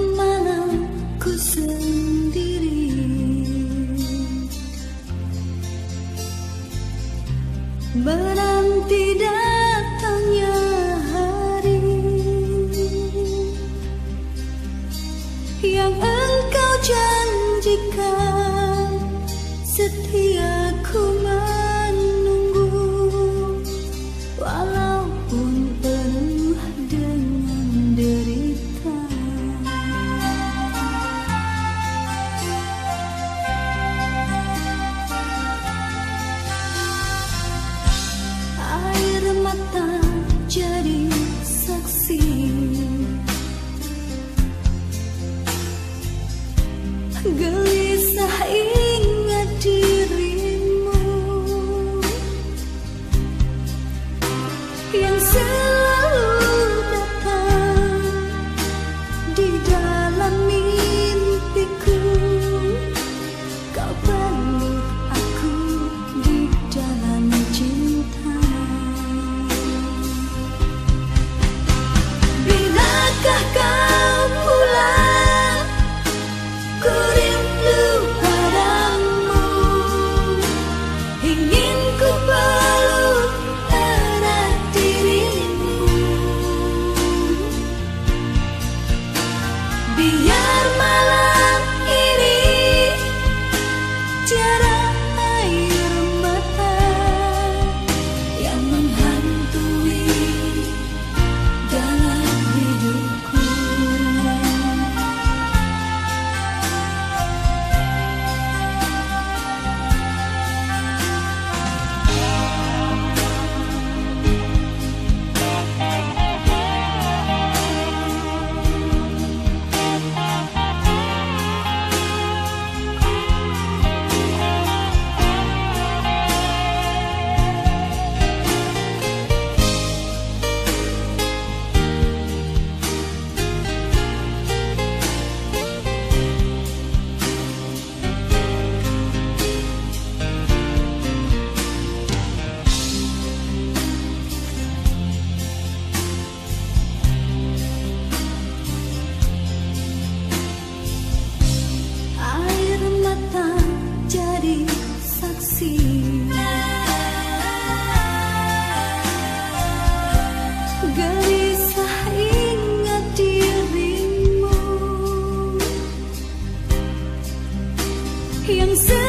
malamku sendiri Menanti datangnya hari Yang engkau janjikan setia Yeah. yang sedih